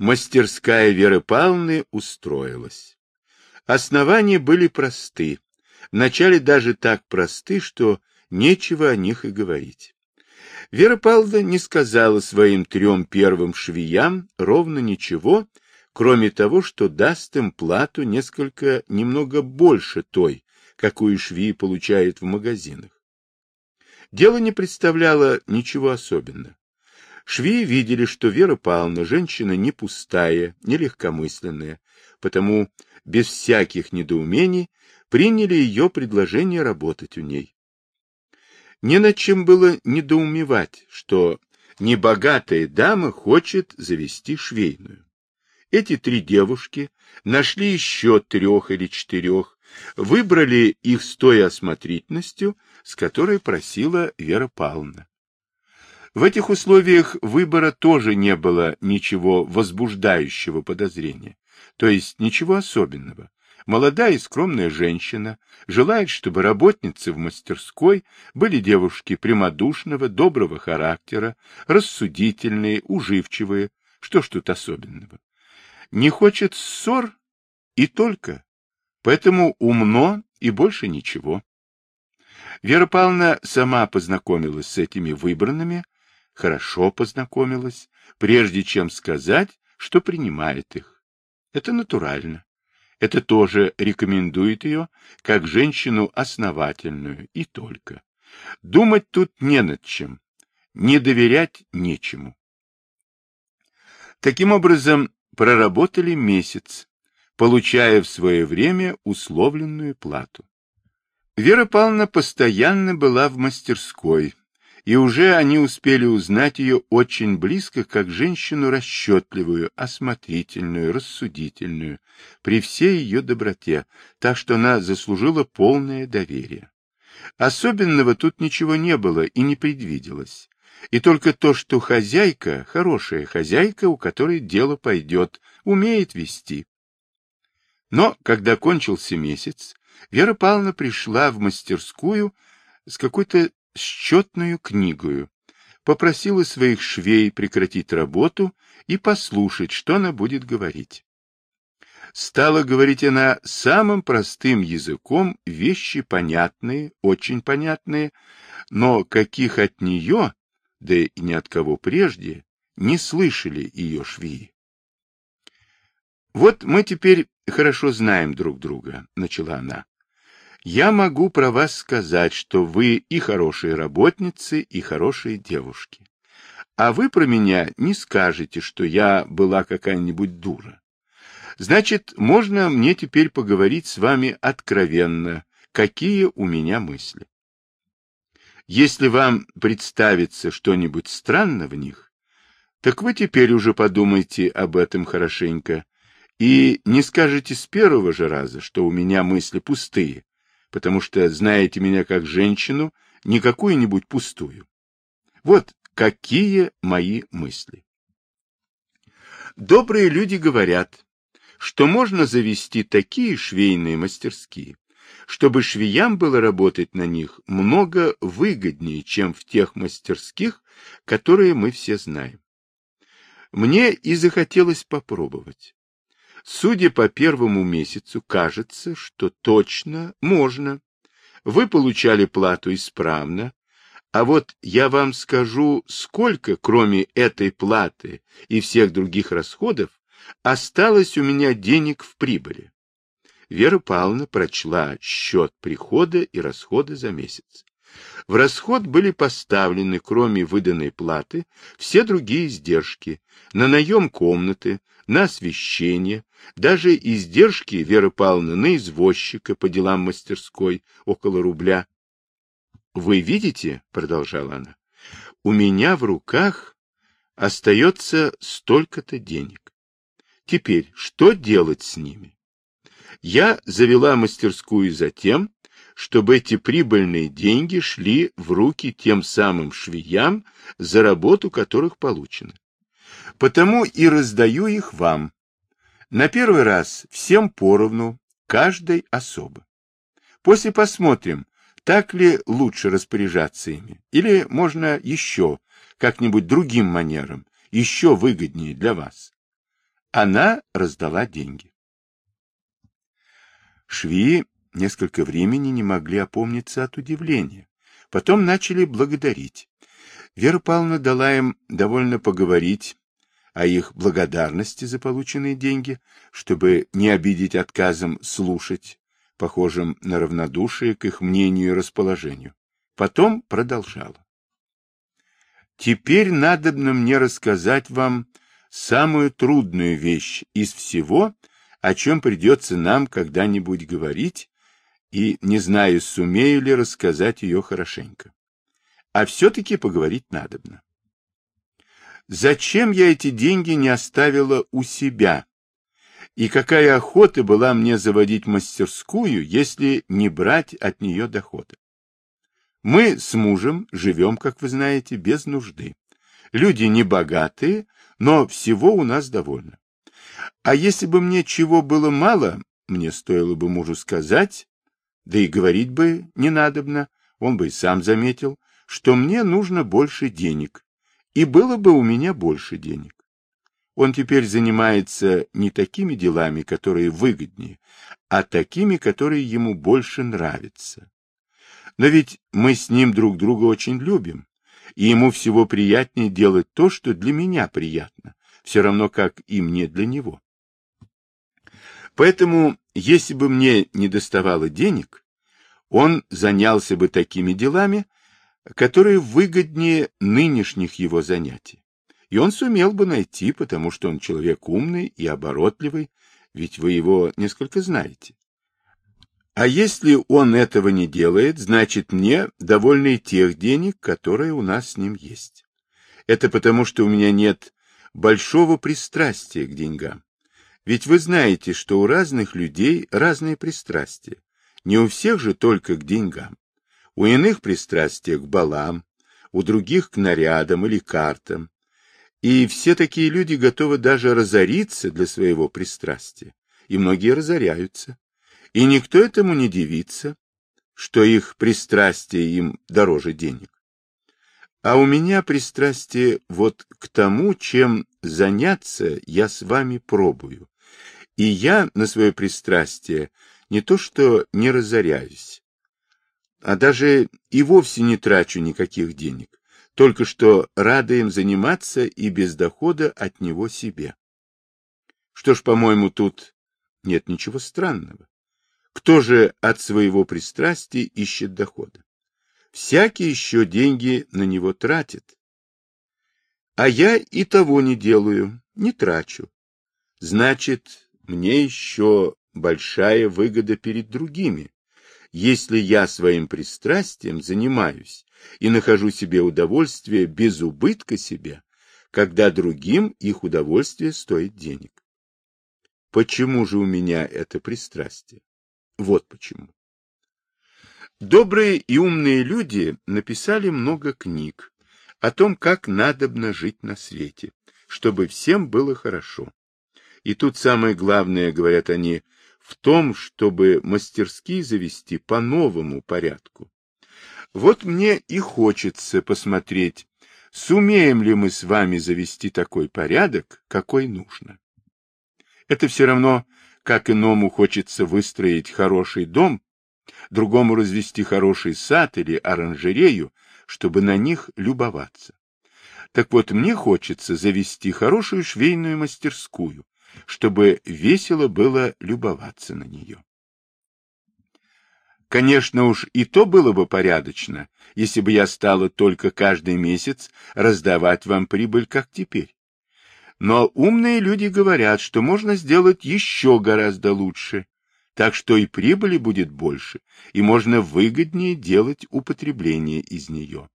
мастерская Веры Павловны устроилась. Основания были просты, вначале даже так просты, что нечего о них и говорить. Вера Павловна не сказала своим трем первым швеям ровно ничего, кроме того, что даст им плату несколько немного больше той, какую швеи получают в магазинах. Дело не представляло ничего особенного. Швеи видели, что Вера Павловна женщина не пустая, не легкомысленная, потому без всяких недоумений приняли ее предложение работать у ней. Не над чем было недоумевать, что небогатая дама хочет завести швейную. Эти три девушки нашли еще трех или четырех, выбрали их с той осмотрительностью, с которой просила Вера Павловна. В этих условиях выбора тоже не было ничего возбуждающего подозрения, то есть ничего особенного. Молодая и скромная женщина желает, чтобы работницы в мастерской были девушки прямодушного, доброго характера, рассудительные, уживчивые. Что ж тут особенного? Не хочет ссор и только. Поэтому умно и больше ничего. Вера Павловна сама познакомилась с этими выбранными, хорошо познакомилась, прежде чем сказать, что принимает их. Это натурально. Это тоже рекомендует ее как женщину основательную и только. Думать тут не над чем, не доверять нечему. Таким образом, проработали месяц, получая в свое время условленную плату. Вера Павловна постоянно была в мастерской, и уже они успели узнать ее очень близко, как женщину расчетливую, осмотрительную, рассудительную, при всей ее доброте, так что она заслужила полное доверие. Особенного тут ничего не было и не предвиделось. И только то, что хозяйка, хорошая хозяйка, у которой дело пойдет, умеет вести. Но, когда кончился месяц, Вера Павловна пришла в мастерскую с какой-то счетную книгою, попросила своих швей прекратить работу и послушать, что она будет говорить. Стала говорить она самым простым языком, вещи понятные, очень понятные, но каких от нее, да и ни от кого прежде, не слышали ее швеи. «Вот мы теперь хорошо знаем друг друга», — начала она. Я могу про вас сказать, что вы и хорошие работницы, и хорошие девушки. А вы про меня не скажете, что я была какая-нибудь дура. Значит, можно мне теперь поговорить с вами откровенно, какие у меня мысли. Если вам представится что-нибудь странно в них, так вы теперь уже подумайте об этом хорошенько и не скажете с первого же раза, что у меня мысли пустые, потому что знаете меня как женщину, не какую-нибудь пустую. Вот какие мои мысли. Добрые люди говорят, что можно завести такие швейные мастерские, чтобы швеям было работать на них много выгоднее, чем в тех мастерских, которые мы все знаем. Мне и захотелось попробовать. Судя по первому месяцу, кажется, что точно можно. Вы получали плату исправно, а вот я вам скажу, сколько, кроме этой платы и всех других расходов, осталось у меня денег в прибыли. Вера Павловна прочла счет прихода и расхода за месяц. В расход были поставлены, кроме выданной платы, все другие издержки на наем комнаты, на освещение, даже издержки Веры Павловны на извозчика по делам мастерской около рубля. «Вы видите, — продолжала она, — у меня в руках остается столько-то денег. Теперь что делать с ними? Я завела мастерскую за тем, чтобы эти прибыльные деньги шли в руки тем самым швеям, за работу которых получено. Потому и раздаю их вам. На первый раз всем поровну, каждой особо. После посмотрим, так ли лучше распоряжаться ими, или можно еще как-нибудь другим манером, еще выгоднее для вас. Она раздала деньги. Швеи несколько времени не могли опомниться от удивления. Потом начали благодарить. Вера Павловна дала им довольно поговорить о их благодарности за полученные деньги, чтобы не обидеть отказом слушать, похожим на равнодушие к их мнению и расположению. Потом продолжала. Теперь надобно мне рассказать вам самую трудную вещь из всего, о чем придется нам когда-нибудь говорить, и не знаю, сумею ли рассказать ее хорошенько. А все-таки поговорить надобно. Зачем я эти деньги не оставила у себя? И какая охота была мне заводить мастерскую, если не брать от нее дохода? Мы с мужем живем, как вы знаете, без нужды. Люди не богатые, но всего у нас довольно. А если бы мне чего было мало, мне стоило бы мужу сказать, да и говорить бы не надобно, он бы и сам заметил, что мне нужно больше денег, и было бы у меня больше денег. Он теперь занимается не такими делами, которые выгоднее, а такими, которые ему больше нравятся. Но ведь мы с ним друг друга очень любим, и ему всего приятнее делать то, что для меня приятно, все равно как и мне для него. Поэтому, если бы мне не доставало денег, он занялся бы такими делами, которые выгоднее нынешних его занятий. И он сумел бы найти, потому что он человек умный и оборотливый, ведь вы его несколько знаете. А если он этого не делает, значит мне довольно и тех денег, которые у нас с ним есть. Это потому, что у меня нет большого пристрастия к деньгам. Ведь вы знаете, что у разных людей разные пристрастия. Не у всех же только к деньгам. У иных пристрастия к балам, у других к нарядам или картам. И все такие люди готовы даже разориться для своего пристрастия. И многие разоряются. И никто этому не дивится, что их пристрастие им дороже денег. А у меня пристрастие вот к тому, чем заняться я с вами пробую. И я на свое пристрастие не то что не разоряюсь, а даже и вовсе не трачу никаких денег, только что рада им заниматься и без дохода от него себе. Что ж, по-моему, тут нет ничего странного. Кто же от своего пристрастия ищет дохода? Всякий еще деньги на него тратит. А я и того не делаю, не трачу. Значит, мне еще большая выгода перед другими, если я своим пристрастием занимаюсь и нахожу себе удовольствие без убытка себе, когда другим их удовольствие стоит денег. Почему же у меня это пристрастие? Вот почему. Добрые и умные люди написали много книг о том, как надобно жить на свете, чтобы всем было хорошо. И тут самое главное, говорят они, в том, чтобы мастерские завести по новому порядку. Вот мне и хочется посмотреть, сумеем ли мы с вами завести такой порядок, какой нужно. Это все равно, как иному хочется выстроить хороший дом, другому развести хороший сад или оранжерею, чтобы на них любоваться. Так вот, мне хочется завести хорошую швейную мастерскую, чтобы весело было любоваться на нее. Конечно уж и то было бы порядочно, если бы я стала только каждый месяц раздавать вам прибыль, как теперь. Но умные люди говорят, что можно сделать еще гораздо лучше, так что и прибыли будет больше, и можно выгоднее делать употребление из нее.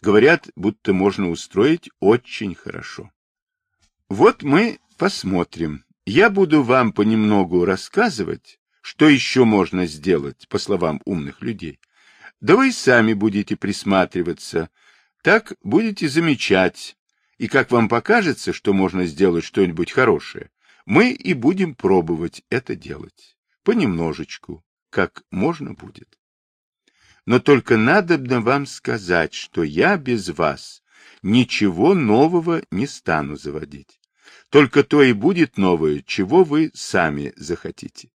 Говорят, будто можно устроить очень хорошо. Вот мы посмотрим. Я буду вам понемногу рассказывать, что еще можно сделать, по словам умных людей. Да вы сами будете присматриваться, так будете замечать, и как вам покажется, что можно сделать что-нибудь хорошее, мы и будем пробовать это делать. Понемножечку, как можно будет. Но только надобно вам сказать, что я без вас ничего нового не стану заводить. Только то и будет новое, чего вы сами захотите.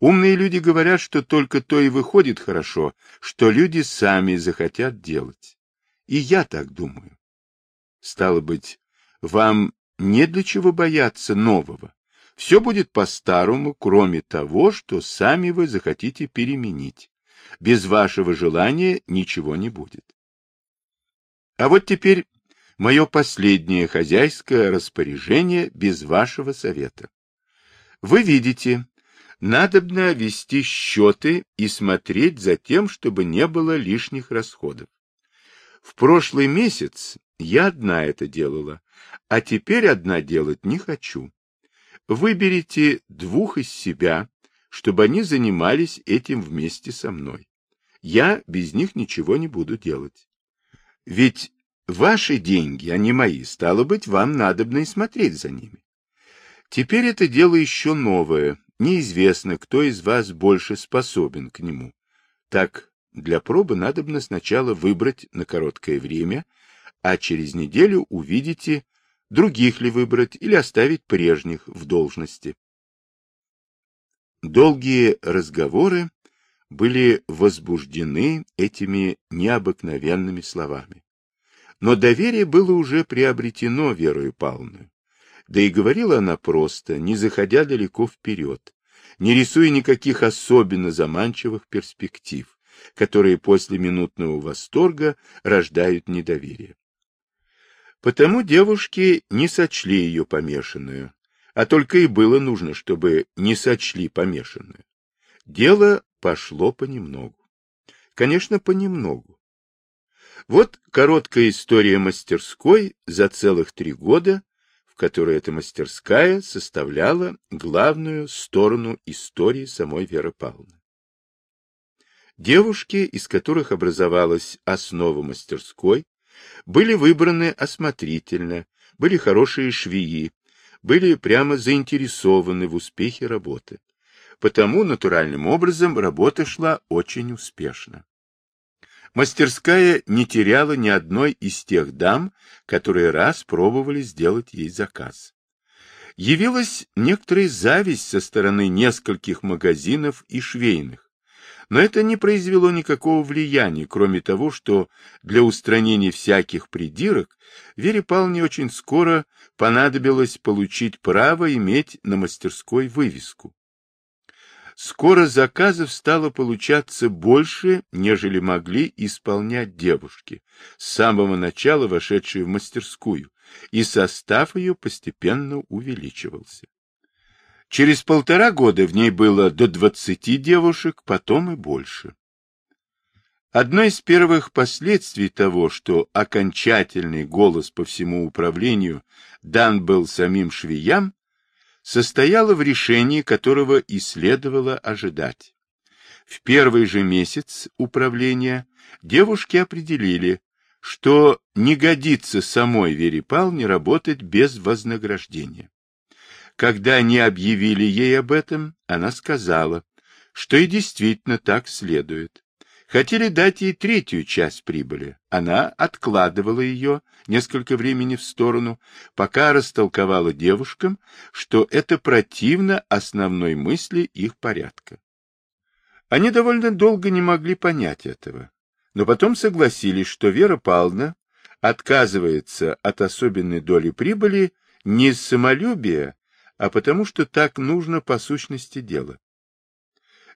Умные люди говорят, что только то и выходит хорошо, что люди сами захотят делать. И я так думаю. Стало быть, вам не для чего бояться нового. Все будет по-старому, кроме того, что сами вы захотите переменить. Без вашего желания ничего не будет. А вот теперь мое последнее хозяйское распоряжение без вашего совета. Вы видите, надобно вести счеты и смотреть за тем, чтобы не было лишних расходов. В прошлый месяц я одна это делала, а теперь одна делать не хочу. Выберите двух из себя, чтобы они занимались этим вместе со мной. Я без них ничего не буду делать. Ведь ваши деньги, а не мои, стало быть, вам надобно и смотреть за ними. Теперь это дело еще новое, неизвестно, кто из вас больше способен к нему. Так, для пробы надобно сначала выбрать на короткое время, а через неделю увидите, других ли выбрать или оставить прежних в должности. Долгие разговоры были возбуждены этими необыкновенными словами. Но доверие было уже приобретено Верою Павловной. Да и говорила она просто, не заходя далеко вперед, не рисуя никаких особенно заманчивых перспектив, которые после минутного восторга рождают недоверие. Потому девушки не сочли ее помешанную, а только и было нужно, чтобы не сочли помешанную. Дело пошло понемногу. Конечно, понемногу. Вот короткая история мастерской за целых три года, в которой эта мастерская составляла главную сторону истории самой Веры Павловны. Девушки, из которых образовалась основа мастерской, были выбраны осмотрительно, были хорошие швеи, были прямо заинтересованы в успехе работы. Потому натуральным образом работа шла очень успешно. Мастерская не теряла ни одной из тех дам, которые раз пробовали сделать ей заказ. Явилась некоторая зависть со стороны нескольких магазинов и швейных, но это не произвело никакого влияния, кроме того, что для устранения всяких придирок Вере Павловне очень скоро понадобилось получить право иметь на мастерской вывеску. Скоро заказов стало получаться больше, нежели могли исполнять девушки, с самого начала вошедшие в мастерскую, и состав ее постепенно увеличивался. Через полтора года в ней было до двадцати девушек, потом и больше. Одно из первых последствий того, что окончательный голос по всему управлению дан был самим швеям, состояло в решении, которого и следовало ожидать. В первый же месяц управления девушки определили, что не годится самой Вере Павловне работать без вознаграждения. Когда они объявили ей об этом, она сказала, что и действительно так следует. Хотели дать ей третью часть прибыли. Она откладывала ее несколько времени в сторону, пока растолковала девушкам, что это противно основной мысли их порядка. Они довольно долго не могли понять этого, но потом согласились, что Вера Павловна отказывается от особенной доли прибыли не из самолюбия, а потому что так нужно по сущности дела.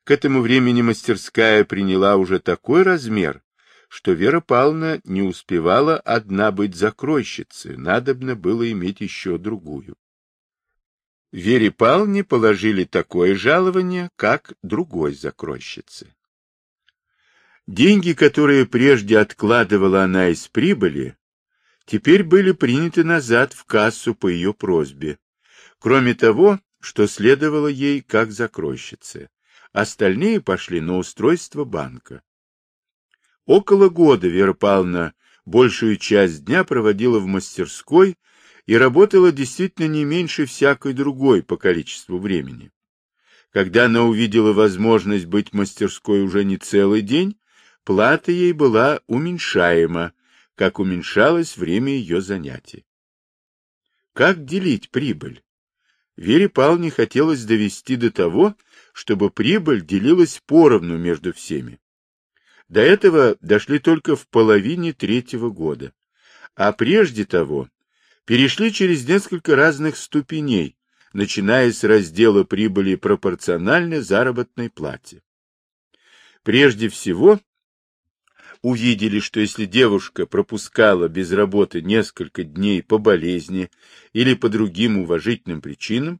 К этому времени мастерская приняла уже такой размер, что Вера Павловна не успевала одна быть закройщицей, надобно было иметь еще другую. Вере Павловне положили такое жалование, как другой закройщице. Деньги, которые прежде откладывала она из прибыли, теперь были приняты назад в кассу по ее просьбе, Кроме того, что следовало ей как закройщице, остальные пошли на устройство банка. Около года Вера Павловна большую часть дня проводила в мастерской и работала действительно не меньше всякой другой по количеству времени. Когда она увидела возможность быть в мастерской уже не целый день, плата ей была уменьшаема, как уменьшалось время ее занятий. как делить прибыль? Вере Павловне хотелось довести до того, чтобы прибыль делилась поровну между всеми. До этого дошли только в половине третьего года, а прежде того перешли через несколько разных ступеней, начиная с раздела прибыли пропорционально заработной плате. Прежде всего, увидели, что если девушка пропускала без работы несколько дней по болезни или по другим уважительным причинам,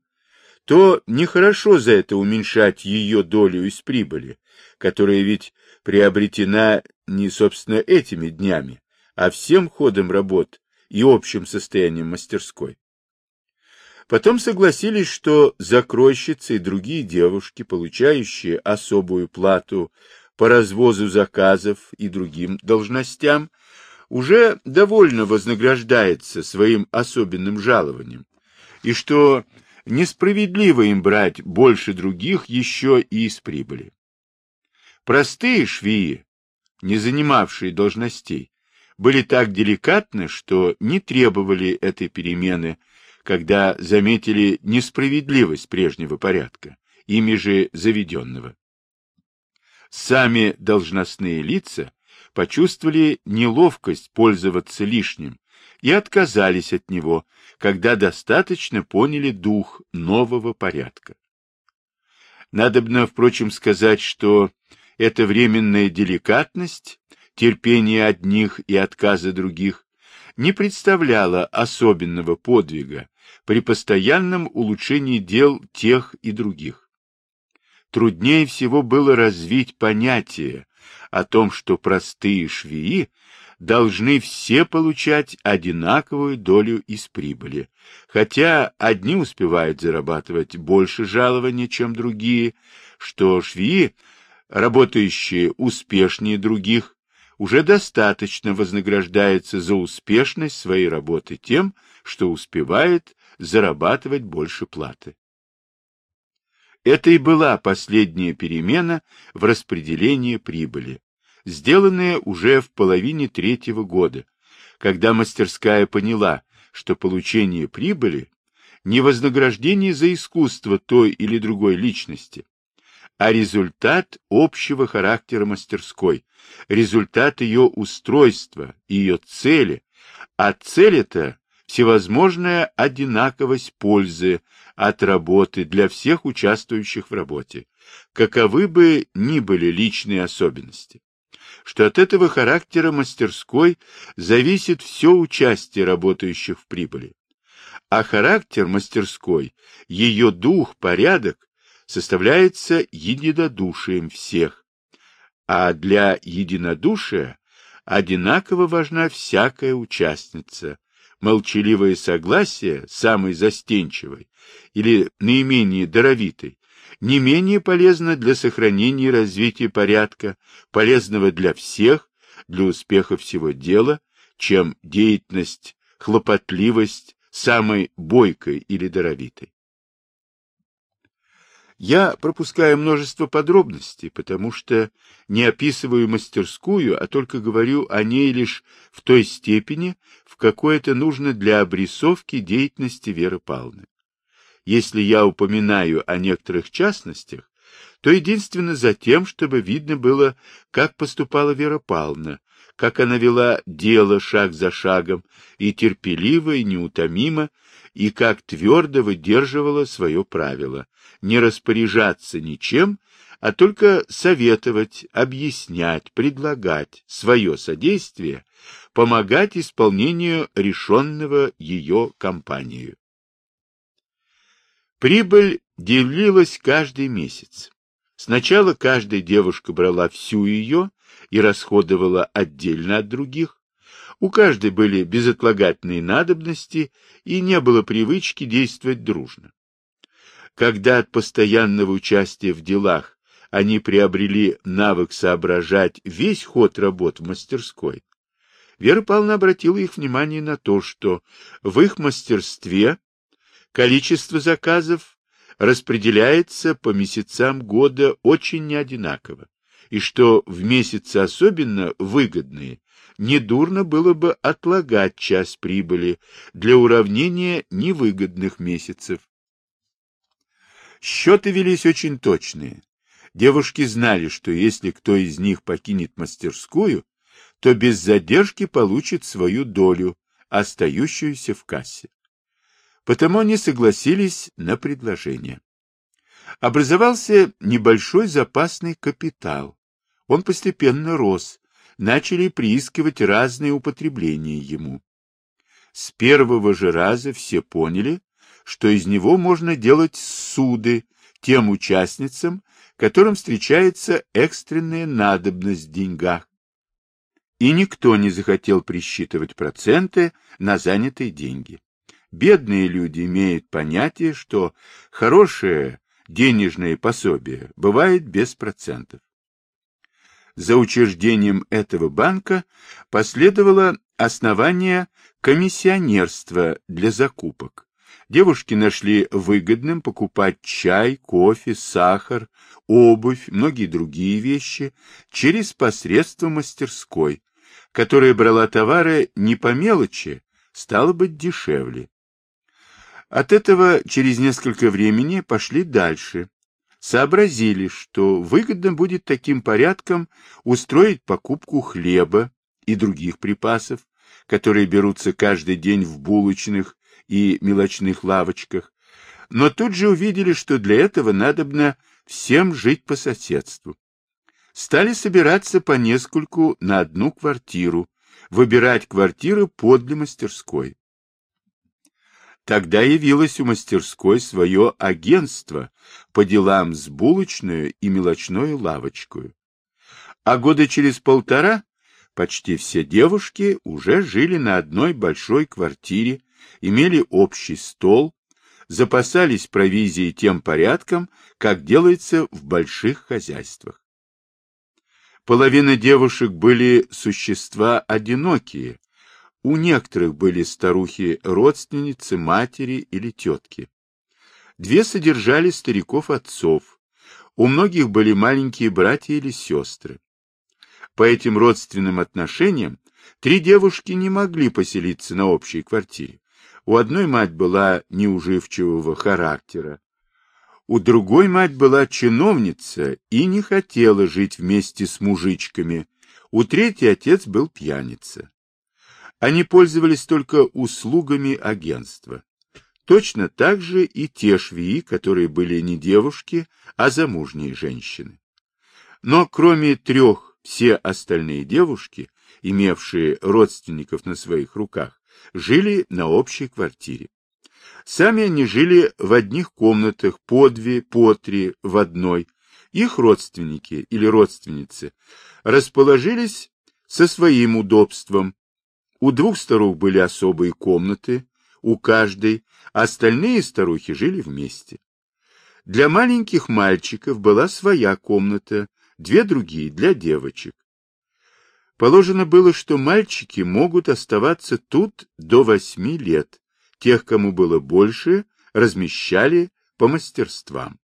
то нехорошо за это уменьшать ее долю из прибыли, которая ведь приобретена не, собственно, этими днями, а всем ходом работ и общим состоянием мастерской. Потом согласились, что закройщицы и другие девушки, получающие особую плату по развозу заказов и другим должностям, уже довольно вознаграждается своим особенным жалованием, и что несправедливо им брать больше других еще и из прибыли. Простые швеи, не занимавшие должностей, были так деликатны, что не требовали этой перемены, когда заметили несправедливость прежнего порядка, ими же заведенного. Сами должностные лица почувствовали неловкость пользоваться лишним и отказались от него, когда достаточно поняли дух нового порядка. Надобно, впрочем, сказать, что эта временная деликатность, терпение одних и отказа других, не представляла особенного подвига при постоянном улучшении дел тех и других. Труднее всего было развить понятие о том, что простые швеи должны все получать одинаковую долю из прибыли, хотя одни успевают зарабатывать больше жалования, чем другие, что швеи, работающие успешнее других, уже достаточно вознаграждаются за успешность своей работы тем, что успевает зарабатывать больше платы. Это и была последняя перемена в распределении прибыли, сделанная уже в половине третьего года, когда мастерская поняла, что получение прибыли не вознаграждение за искусство той или другой личности, а результат общего характера мастерской, результат ее устройства, ее цели, а цель эта всевозможная одинаковость пользы от работы для всех участвующих в работе, каковы бы ни были личные особенности, что от этого характера мастерской зависит все участие работающих в прибыли, а характер мастерской, ее дух, порядок составляется единодушием всех, а для единодушия одинаково важна всякая участница, молчаливое согласие самой застенчивой или наименее даровитой не менее полезно для сохранения и развития порядка, полезного для всех, для успеха всего дела, чем деятельность, хлопотливость самой бойкой или даровитой. Я пропускаю множество подробностей, потому что не описываю мастерскую, а только говорю о ней лишь в той степени, в какой это нужно для обрисовки деятельности Веры Павловны. Если я упоминаю о некоторых частностях, то единственно за тем, чтобы видно было, как поступала Вера Павловна, как она вела дело шаг за шагом и терпеливо и неутомимо, и как твердо выдерживала свое правило — не распоряжаться ничем, а только советовать, объяснять, предлагать свое содействие, помогать исполнению решенного ее компанию. Прибыль делилась каждый месяц. Сначала каждая девушка брала всю ее и расходовала отдельно от других, у каждой были безотлагательные надобности, и не было привычки действовать дружно. Когда от постоянного участия в делах они приобрели навык соображать весь ход работ в мастерской, Вера Павловна обратила их внимание на то, что в их мастерстве количество заказов распределяется по месяцам года очень неодинаково, и что в месяцы особенно выгодные недурно было бы отлагать часть прибыли для уравнения невыгодных месяцев. Счеты велись очень точные. Девушки знали, что если кто из них покинет мастерскую, то без задержки получит свою долю, остающуюся в кассе. Потому они согласились на предложение. Образовался небольшой запасный капитал. Он постепенно рос, начали приискивать разные употребления ему. С первого же раза все поняли, что из него можно делать суды тем участницам, которым встречается экстренная надобность в деньгах. И никто не захотел присчитывать проценты на занятые деньги. Бедные люди имеют понятие, что хорошее денежное пособие бывает без процентов. За учреждением этого банка последовало основание комиссионерства для закупок. Девушки нашли выгодным покупать чай, кофе, сахар, обувь, многие другие вещи через посредство мастерской, которая брала товары не по мелочи, стало быть дешевле. От этого через несколько времени пошли дальше, сообразили, что выгодно будет таким порядком устроить покупку хлеба и других припасов, которые берутся каждый день в булочных и мелочных лавочках, но тут же увидели, что для этого надобно всем жить по соседству. Стали собираться по нескольку на одну квартиру, выбирать квартиры подле мастерской. Тогда явилось у мастерской свое агентство по делам с булочную и мелочной лавочкой. А года через полтора почти все девушки уже жили на одной большой квартире, имели общий стол, запасались провизией тем порядком, как делается в больших хозяйствах. Половина девушек были существа одинокие, у некоторых были старухи-родственницы, матери или тетки. Две содержали стариков-отцов. У многих были маленькие братья или сестры. По этим родственным отношениям три девушки не могли поселиться на общей квартире. У одной мать была неуживчивого характера, у другой мать была чиновница и не хотела жить вместе с мужичками, у третьей отец был пьяница. Они пользовались только услугами агентства. Точно так же и те швеи, которые были не девушки, а замужние женщины. Но кроме трех, все остальные девушки, имевшие родственников на своих руках, жили на общей квартире. Сами они жили в одних комнатах по две, по три в одной. Их родственники или родственницы расположились со своим удобством, у двух старух были особые комнаты, у каждой, остальные старухи жили вместе. Для маленьких мальчиков была своя комната, две другие для девочек. Положено было, что мальчики могут оставаться тут до восьми лет. Тех, кому было больше, размещали по мастерствам.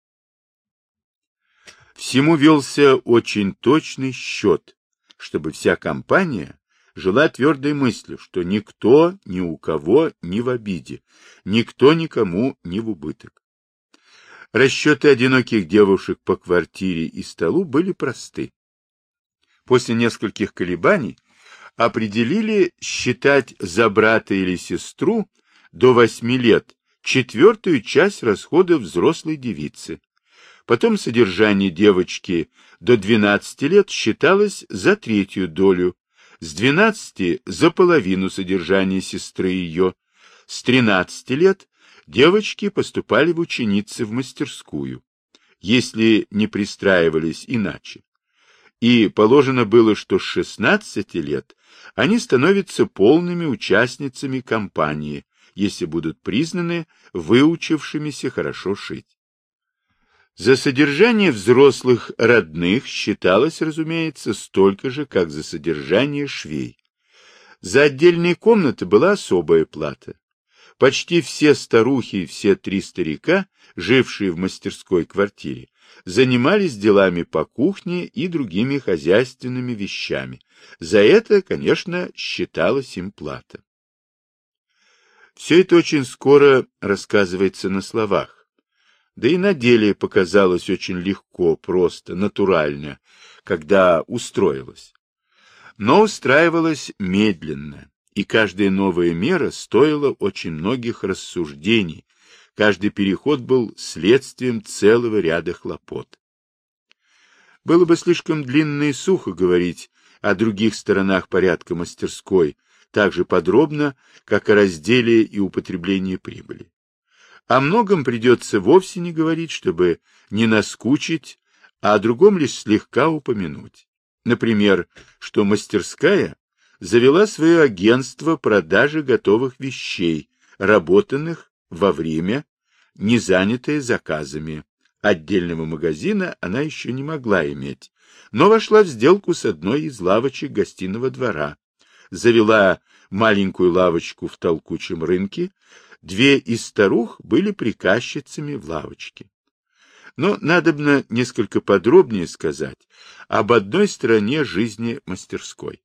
Всему велся очень точный счет, чтобы вся компания жила твердой мыслью, что никто ни у кого не в обиде, никто никому не в убыток. Расчеты одиноких девушек по квартире и столу были просты. После нескольких колебаний определили считать за брата или сестру до восьми лет четвертую часть расходов взрослой девицы. Потом содержание девочки до двенадцати лет считалось за третью долю, с двенадцати за половину содержания сестры ее, с тринадцати лет девочки поступали в ученицы в мастерскую, если не пристраивались иначе. И положено было, что с шестнадцати лет они становятся полными участницами компании, если будут признаны выучившимися хорошо шить. За содержание взрослых родных считалось, разумеется, столько же, как за содержание швей. За отдельные комнаты была особая плата. Почти все старухи и все три старика, жившие в мастерской квартире, занимались делами по кухне и другими хозяйственными вещами. За это, конечно, считалась им плата. Все это очень скоро рассказывается на словах. Да и на деле показалось очень легко, просто, натурально, когда устроилась. Но устраивалась медленно, и каждая новая мера стоила очень многих рассуждений, каждый переход был следствием целого ряда хлопот. Было бы слишком длинно и сухо говорить о других сторонах порядка мастерской, так же подробно, как о разделе и употреблении прибыли. О многом придется вовсе не говорить, чтобы не наскучить, а о другом лишь слегка упомянуть. Например, что мастерская завела свое агентство продажи готовых вещей, работанных во время, не занятое заказами. Отдельного магазина она еще не могла иметь, но вошла в сделку с одной из лавочек гостиного двора, завела маленькую лавочку в толкучем рынке, две из старух были приказчицами в лавочке. Но надобно несколько подробнее сказать об одной стороне жизни мастерской.